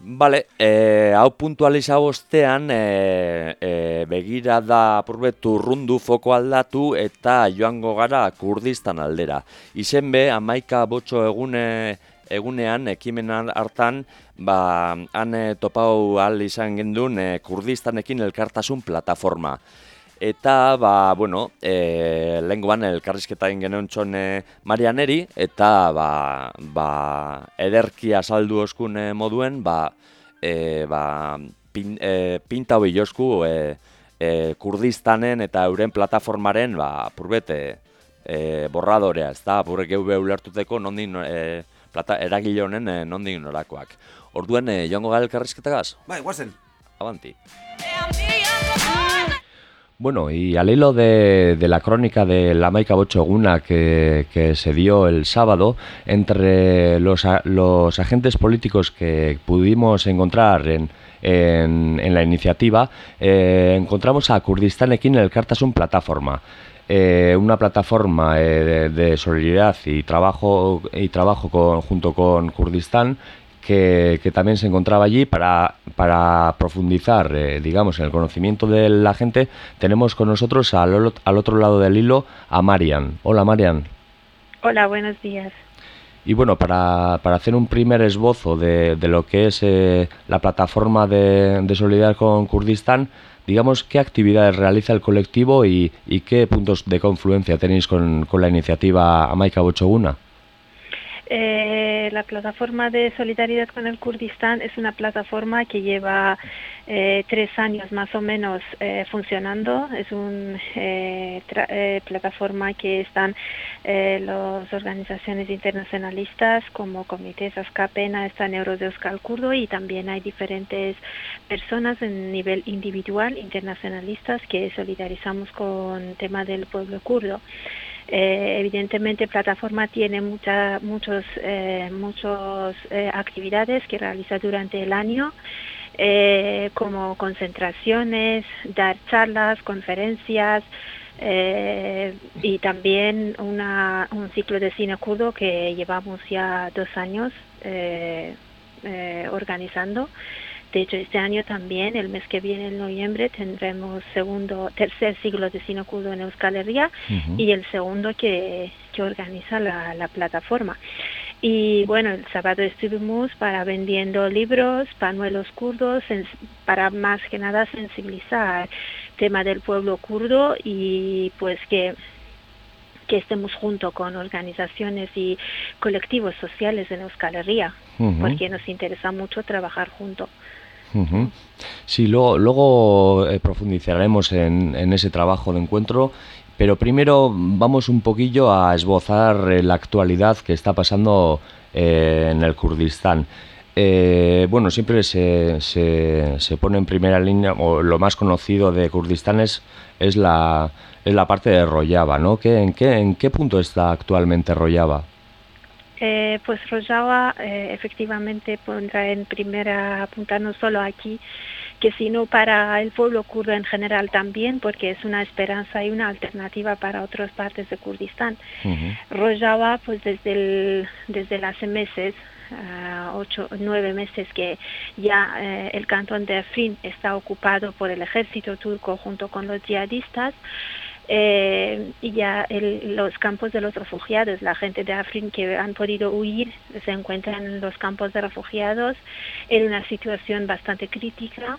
Bale, e, hau puntualiza bostean, e, e, begira da purbetu rundu foko aldatu eta joango gara kurdistan aldera. Izen be, amaika botxo egune, egunean, ekimenan hartan, ba, han topau al izan gendun e, kurdistanekin elkartasun plataforma. Eta, ba, bueno, e, lehen guan elkarrizketa genuen txon e, Marianeri, eta, ba, ba, ederki azaldu oskun e, moduen, ba, e, ba, pin, e, pinta hori josku e, e, kurdistanen eta euren plataformaren, ba, purbete, e, borradorea, ez da, purrek eube ulertuteko nondin, e, plata, eragile honen e, nondin norakoak. Orduen, e, joango gara elkarrizketagaz? Bai, guazen. Avanti. Bueno, y al hilo de, la crónica de la Maica Bochoguna que, que se dio el sábado, entre los, agentes políticos que pudimos encontrar en, en, la iniciativa, eh, encontramos a Kurdistán aquí en el Cartasun Plataforma. Eh, una plataforma eh, de, de, solidaridad y trabajo y trabajo con, junto con Kurdistán que, también se encontraba allí para, para profundizar, eh, digamos, en el conocimiento de la gente, tenemos con nosotros al, al, otro lado del hilo a Marian. Hola, Marian. Hola, buenos días. Y bueno, para, para hacer un primer esbozo de, de lo que es eh, la plataforma de, de, solidaridad con Kurdistán, digamos, ¿qué actividades realiza el colectivo y, y qué puntos de confluencia tenéis con, con la iniciativa Amaika Bochoguna? Eh, la plataforma de solidaridad con el Kurdistán es una plataforma que lleva eh, tres años más o menos eh, funcionando. Es una eh, plataforma que están las organizaciones internacionalistas como Comités Ascapena, están Euros de Kurdo y también hay diferentes personas en nivel individual internacionalistas que solidarizamos con el tema del pueblo kurdo. Eh, evidentemente, plataforma tiene mucha, muchos, eh, muchos eh, actividades que realiza durante el año, eh, como concentraciones, dar charlas, conferencias eh, y también un ciclo de cine que llevamos ya dos años organizando. De hecho, este año también, el mes que viene, en noviembre, tendremos segundo, tercer siglo de Cine Kurdo en Euskal Herria uh -huh. y el segundo que, que organiza la, la, plataforma. Y bueno, el sábado estuvimos para vendiendo libros, panuelos kurdos, para más que nada sensibilizar el tema del pueblo kurdo y pues que que estemos junto con organizaciones y colectivos sociales en Euskal Herria, uh -huh. porque nos interesa mucho trabajar juntos. Uh -huh. Sí, luego, luego eh, profundizaremos en, en, ese trabajo de encuentro, pero primero vamos un poquillo a esbozar eh, la actualidad que está pasando eh, en el Kurdistán. Eh, bueno, siempre se, se, se, pone en primera línea, o lo más conocido de Kurdistán es, es, la, es la parte de Rojava, ¿no? ¿Qué, en, qué, ¿En qué punto está actualmente Rojava? Eh, pues Rojava eh, efectivamente pondrá en primera punta no solo aquí, que sino para el pueblo kurdo en general también, porque es una esperanza y una alternativa para otras partes de Kurdistán. Uh -huh. Rojava, pues desde, el, desde hace meses, uh, ocho, nueve meses que ya eh, el cantón de Afrin está ocupado por el ejército turco junto con los yihadistas, eh, y ya los campos de los refugiados, la gente de Afrin que han podido huir se encuentran en los campos de refugiados en una situación bastante crítica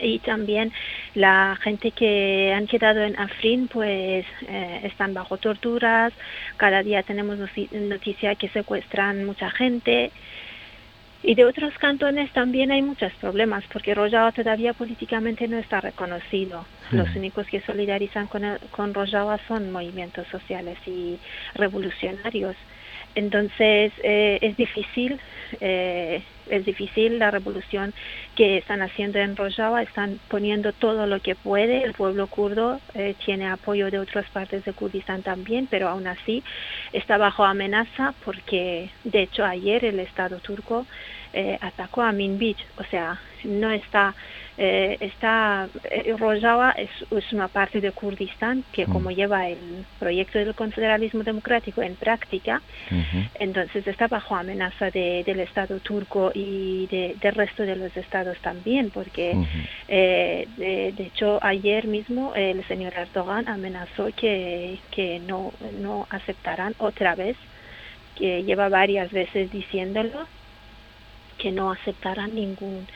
y también la gente que han quedado en Afrin pues eh, están bajo torturas, cada día tenemos noticia que secuestran mucha gente y de otros cantones también hay muchos problemas, porque Rojava todavía políticamente no está reconocido. Los únicos que solidarizan con, el, con Rojava son movimientos sociales y revolucionarios. Entonces eh, es difícil, eh, es difícil la revolución que están haciendo en Rojava, están poniendo todo lo que puede, el pueblo kurdo eh, tiene apoyo de otras partes de Kurdistán también, pero aún así está bajo amenaza porque de hecho ayer el Estado turco eh, atacó a Minbij, o sea, no está eh, está Rojava es, es, una parte de Kurdistán que como mm. lleva el proyecto del confederalismo democrático en práctica, entonces está bajo amenaza de, del Estado turco y de, del resto de los estados también, porque eh, de, de, hecho ayer mismo el señor Erdogan amenazó que, que no, no aceptarán otra vez, que lleva varias veces diciéndolo, que no aceptarán ningún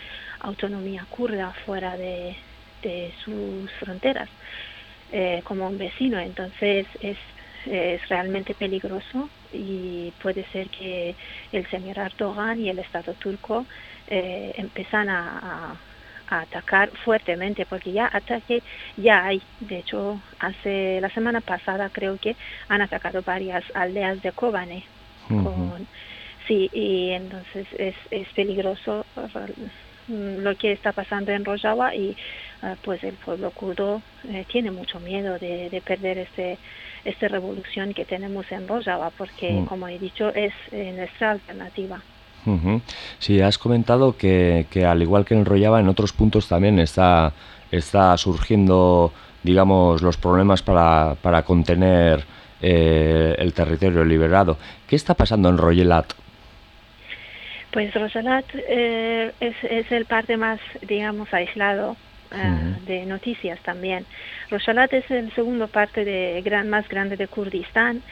autonomía kurda fuera de, sus fronteras eh, como un vecino. Entonces es, es realmente peligroso y puede ser que el señor Erdogan y el Estado turco eh, empiezan a, atacar fuertemente porque ya ataque ya hay. De hecho hace la semana pasada creo que han atacado varias aldeas de Kobane con sí y entonces es, es peligroso Mm, lo que está pasando en Rojava y ah, pues el pueblo kurdo eh, tiene mucho miedo de, perder este esta revolución que tenemos en Rojava porque mm. como he dicho es eh, nuestra alternativa. Sí, has comentado que, que, al igual que en Rojava en otros puntos también está, está surgiendo digamos los problemas para, para contener eh, el territorio liberado. ¿Qué está pasando en Royelat? Pues Rosalat eh, es, es, el parte más, digamos, aislado eh, de noticias también. Rosalat es el segundo parte de gran, más grande de Kurdistán,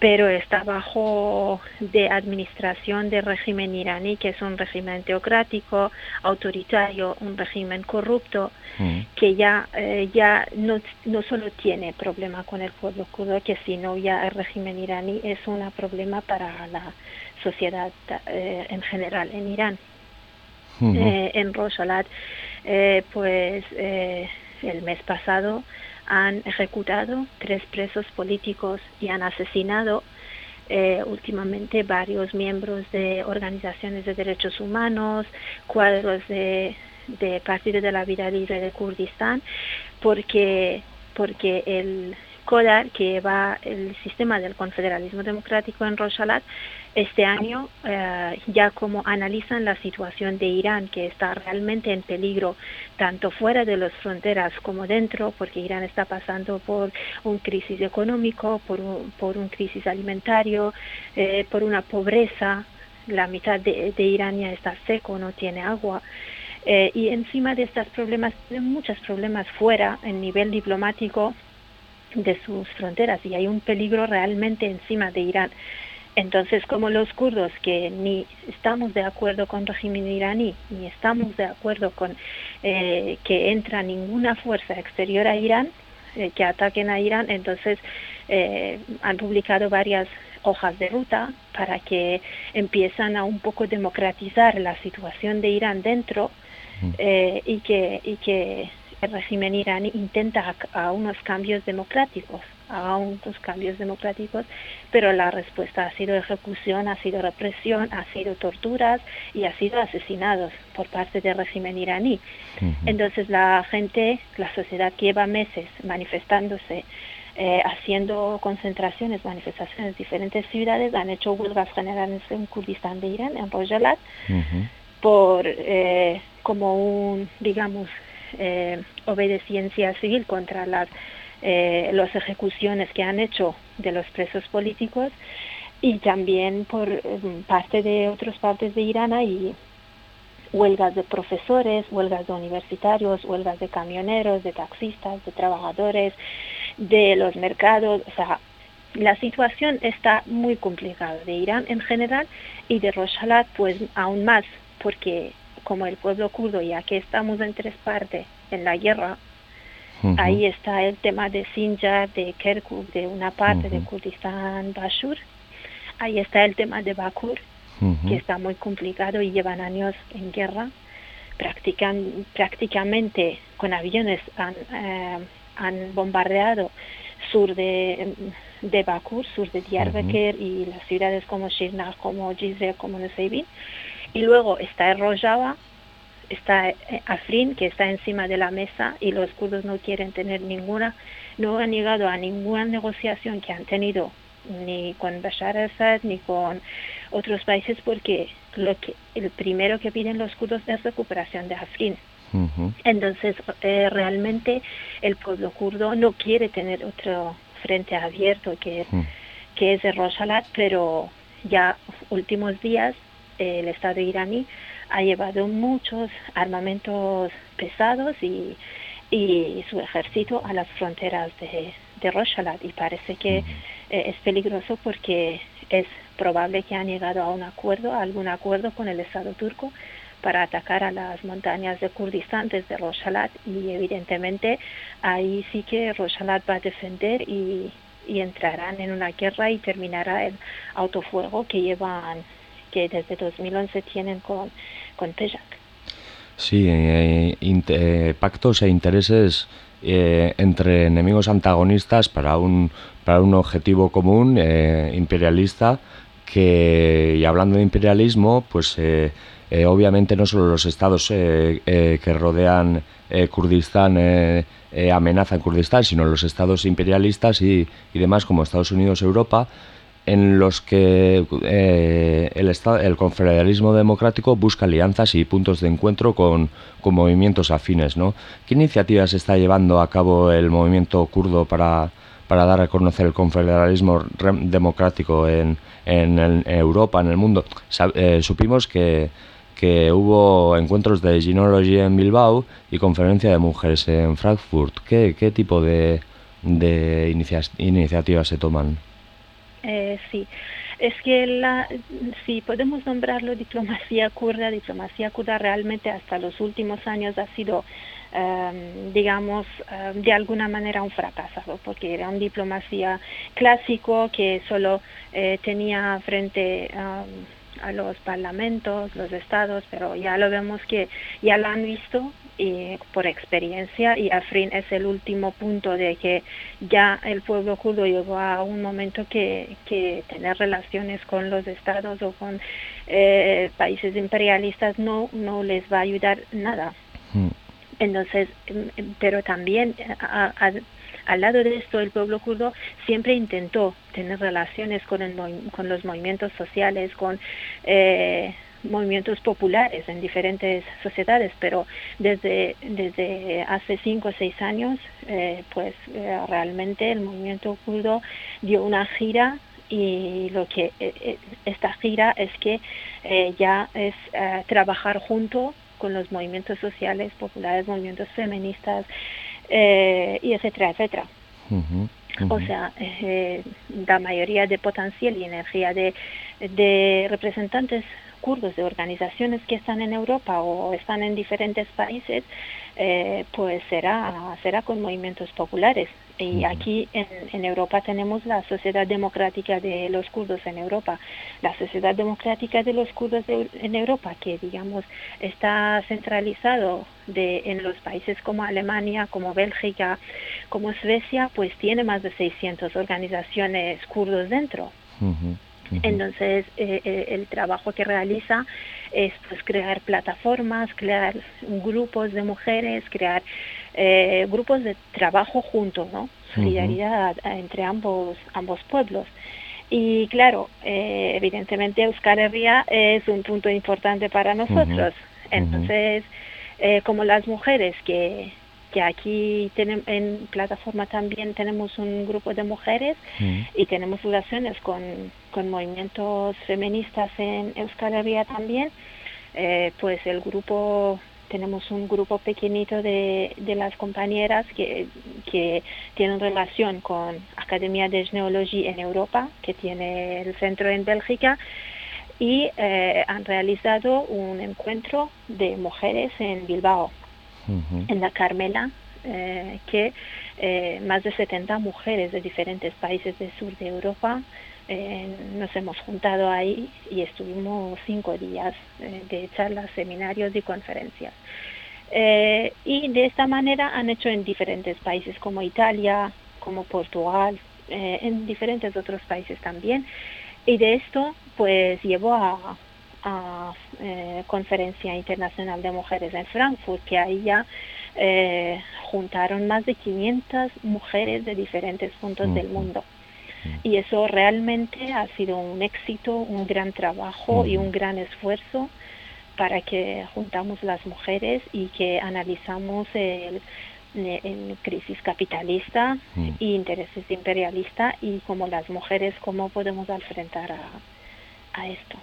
pero está bajo de administración del régimen iraní, que es un régimen teocrático, autoritario, un régimen corrupto, que ya, eh, ya no, no solo tiene problema con el pueblo kurdo, que sino ya el régimen iraní es un problema para la sociedad eh, en general en Irán. Eh, en Rosalat, eh, pues el mes pasado han ejecutado tres presos políticos y han asesinado últimamente varios miembros de organizaciones de derechos humanos, cuadros de, de Partido de la Vida Libre de Kurdistán, porque, porque el que va el sistema del confederalismo democrático en Rosalat, este año eh, ya como analizan la situación de Irán, que está realmente en peligro tanto fuera de las fronteras como dentro, porque Irán está pasando por un crisis económico, por un, por un crisis alimentario, eh, por una pobreza, la mitad de, Irán ya está seco, no tiene agua. Eh, y encima de estos problemas, muchos problemas fuera, en nivel diplomático de sus fronteras, y hay un peligro realmente encima de Irán. Entonces, como los kurdos que ni estamos de acuerdo con el régimen iraní, ni estamos de acuerdo con eh, que entra ninguna fuerza exterior a Irán, eh, que ataquen a Irán, entonces eh, han publicado varias hojas de ruta para que empiezan a un poco democratizar la situación de Irán dentro y que, y que el régimen iraní intenta a unos cambios democráticos a unos cambios democráticos, pero la respuesta ha sido ejecución, ha sido represión, ha sido torturas y ha sido asesinados por parte del régimen iraní. Entonces la gente, la sociedad lleva meses manifestándose, eh, haciendo concentraciones, manifestaciones en diferentes ciudades, han hecho huelgas generales en Kurdistán de Irán, en Rojalat, por eh, como un, digamos, eh, obediencia civil contra las eh, las ejecuciones que han hecho de los presos políticos y también por mm, parte de otras partes de Irán hay huelgas de profesores, huelgas de universitarios, huelgas de camioneros, de taxistas, de trabajadores, de los mercados, o sea, la situación está muy complicada de Irán en general y de Rojava pues aún más porque como el pueblo kurdo ya que estamos en tres partes en la guerra Ahí está el tema de Sinjar, de Kirkuk, de una parte de Kurdistán, Bashur. Ahí está el tema de Bakur, que está muy complicado y llevan años en guerra. Practican, prácticamente con aviones han, eh, han bombardeado sur de, de Bakur, sur de Diyarbakir y las ciudades como Shirnakh, como Jizre, como Nusaybin. Y luego está el Rojava, está eh, Afrin, que está encima de la mesa y los kurdos no quieren tener ninguna, no han llegado a ninguna negociación que han tenido ni con Bashar al-Assad, ni con otros países, porque lo que el primero que piden los kurdos es recuperación de Afrin. Entonces, eh, realmente el pueblo kurdo no quiere tener otro frente abierto que, que es el Rojava, pero ya últimos días el Estado iraní ha llevado muchos armamentos pesados y, y su ejército a las fronteras de, de y parece que eh, es peligroso porque es probable que han llegado a un acuerdo, a algún acuerdo con el Estado turco para atacar a las montañas de Kurdistán desde Rojava y evidentemente ahí sí que Rojava va a defender y, y entrarán en una guerra y terminará el autofuego que llevan que desde 2011 tienen con, Sí, eh, eh, pactos e intereses eh, entre enemigos antagonistas para un, para un objetivo común imperialista que, y hablando de imperialismo, pues obviamente no solo los estados que rodean Kurdistán amenazan Kurdistán, sino los estados imperialistas y, y demás como Estados Unidos, Europa, en los que eh, el, estado, el confederalismo democrático busca alianzas y puntos de encuentro con, con, movimientos afines. ¿no? ¿Qué iniciativas está llevando a cabo el movimiento kurdo para, para dar a conocer el confederalismo democrático en, en, Europa, en el mundo? Eh, supimos que, que hubo encuentros de Ginology en Bilbao y conferencia de mujeres en Frankfurt. ¿Qué, qué tipo de, de iniciativas se toman? Eh, sí, es que la, si podemos nombrarlo diplomacia kurda, diplomacia kurda realmente hasta los últimos años ha sido, em, digamos, em, de alguna manera un fracaso, porque era un diplomacia clásico que solo eh, tenía frente em, a los parlamentos, los estados, pero ya lo vemos que ya lo han visto y por experiencia y Afrin es el último punto de que ya el pueblo kurdo llegó a un momento que, que tener relaciones con los estados o con eh, países imperialistas no, no les va a ayudar nada. Hmm. Entonces, pero también al lado de esto, el pueblo kurdo siempre intentó tener relaciones con, el, con los movimientos sociales, con eh, movimientos populares en diferentes sociedades, pero desde, desde hace cinco o seis años, eh, pues eh, realmente el movimiento kurdo dio una gira y lo que eh, esta gira es que ya es trabajar junto con los movimientos sociales, populares, movimientos feministas, y etcétera, etcétera. O sea, la mayoría de potencial y energía de, de representantes kurdos de organizaciones que están en Europa o están en diferentes países, eh, pues será, será con movimientos populares. Y aquí en, en, Europa tenemos la Sociedad Democrática de los Kurdos en Europa. La Sociedad Democrática de los Kurdos en Europa, que digamos está centralizado de, en los países como Alemania, como Bélgica, como Suecia, pues tiene más de 600 organizaciones kurdos dentro. Entonces, eh, eh, el trabajo que realiza es pues, crear plataformas, crear grupos de mujeres, crear eh, grupos de trabajo juntos, ¿no? Solidaridad entre ambos, ambos pueblos. Y claro, evidentemente Euskal Herria es un punto importante para nosotros. Entonces, como las mujeres que que aquí en plataforma también tenemos un grupo de mujeres mm. y tenemos relaciones con, con, movimientos feministas en Euskal Herria también, eh, pues el grupo tenemos un grupo pequeñito de, de las compañeras que, que, tienen relación con Academia de Genealogía en Europa, que tiene el centro en Bélgica, y eh, han realizado un encuentro de mujeres en Bilbao en la Carmela, eh, que eh, más de 70 mujeres de diferentes países del sur de Europa eh, nos hemos juntado ahí y estuvimos cinco días de charlas, seminarios y conferencias. y de esta manera han hecho en diferentes países como Italia, como Portugal, en diferentes otros países también. Y de esto pues llevó a, a eh, Conferencia Internacional de Mujeres en Frankfurt, que ahí ya eh, juntaron más de 500 mujeres de diferentes puntos del mundo. Y eso realmente ha sido un éxito, un gran trabajo y un gran esfuerzo para que juntamos las mujeres y que analizamos el, crisis capitalista e intereses imperialistas y como las mujeres cómo podemos enfrentar a, esto.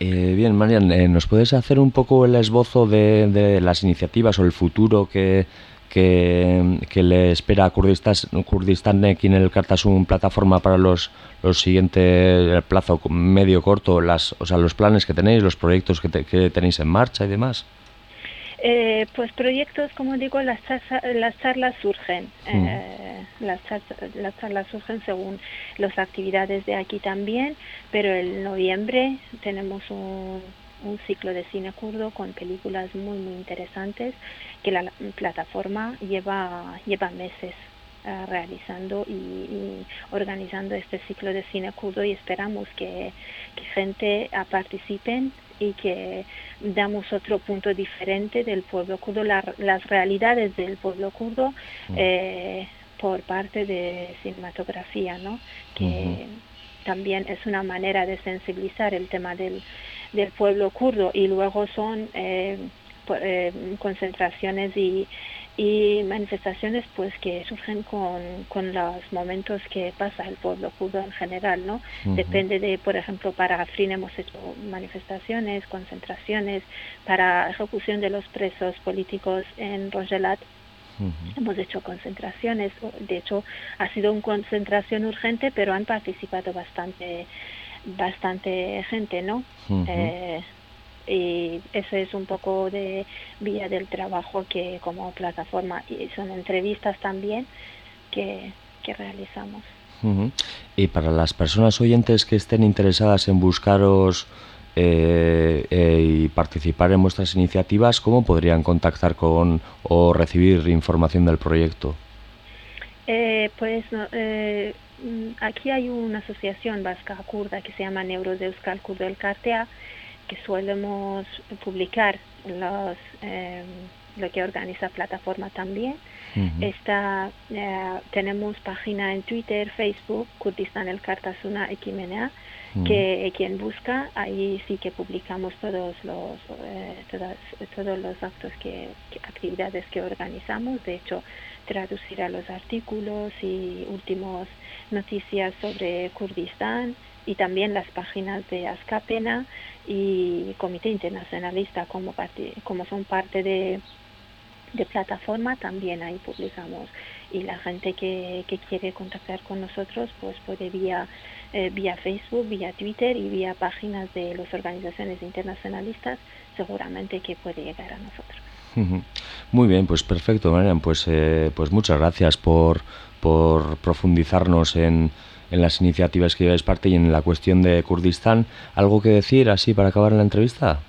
Eh, bien, Marian, eh, ¿nos puedes hacer un poco el esbozo de, las iniciativas o el futuro que, que, le espera a Kurdistán, aquí en el Cartasun plataforma para los, los siguientes plazo medio corto, las, o sea, los planes que tenéis, los proyectos que, que tenéis en marcha y demás? Eh, pues proyectos, como digo, las, las charlas surgen. Mm. Eh, las, charlas, surgen según las actividades de aquí también, pero en noviembre tenemos un, ciclo de cine kurdo con películas muy, muy interesantes que la plataforma lleva, lleva meses eh, realizando y, organizando este ciclo de cine kurdo y esperamos que, que gente participen y que damos otro punto diferente del pueblo kurdo, las realidades del pueblo kurdo mm. eh, por parte de cinematografía, ¿no? que también es una manera de sensibilizar el tema del, del pueblo kurdo y luego son eh, eh, concentraciones y y manifestaciones pues que surgen con, con los momentos que pasa el pueblo kurdo en general, ¿no? Depende de, por ejemplo, para Afrin hemos hecho manifestaciones, concentraciones, para ejecución de los presos políticos en Rogelat Hemos hecho concentraciones, de hecho ha sido una concentración urgente, pero han participado bastante bastante gente, ¿no? y eso es un poco de vía del trabajo que como plataforma y son entrevistas también que, realizamos. Y para las personas oyentes que estén interesadas en buscaros eh, eh, y participar en vuestras iniciativas, ¿cómo podrían contactar con o recibir información del proyecto? Eh, pues mm, aquí hay una asociación vasca kurda que se llama Neuros de Euskal Kurdo Cartea que solemos publicar los, lo que organiza plataforma también. Está, eh, tenemos página en Twitter, Facebook, Kurdistan el Kartasuna Equimena, que quien busca, ahí sí que publicamos todos los, eh, todos los actos, que, actividades que organizamos. De hecho, traducirá los artículos y últimos noticias sobre Kurdistán y también las páginas de Ascapena y Comité Internacionalista como, parte, como son parte de, de plataforma también ahí publicamos y la gente que, que quiere contactar con nosotros pues puede vía eh, vía Facebook, vía Twitter y vía páginas de las organizaciones internacionalistas seguramente que puede llegar a nosotros. Muy bien, pues perfecto, Marian. Pues, eh, pues muchas gracias por, por profundizarnos en, en las iniciativas que lleváis parte y en la cuestión de Kurdistán. ¿Algo que decir así para acabar la entrevista?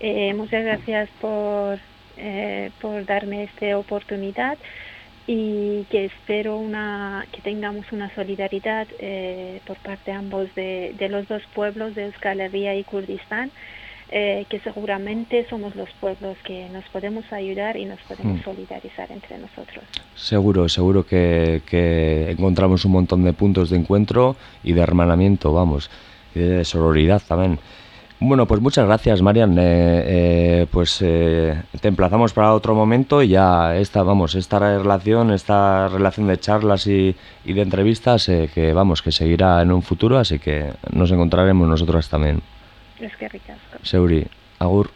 Eh, muchas gracias por, eh, por darme esta oportunidad y que espero una, que tengamos una solidaridad eh, por parte de ambos de, de, los dos pueblos de Euskal Herria y Kurdistán eh, que seguramente somos los pueblos que nos podemos ayudar y nos podemos mm. solidarizar entre nosotros. Seguro, seguro que, encontramos un montón de puntos de encuentro y de hermanamiento, vamos, y de sororidad también. Bueno, pues muchas gracias, Marian. Eh, eh, pues te emplazamos para otro momento y ya esta, vamos, esta relación, esta relación de charlas y, y de entrevistas, que vamos, que seguirá en un futuro, así que nos encontraremos nosotros también. Es que ricasco. Seuri, agur.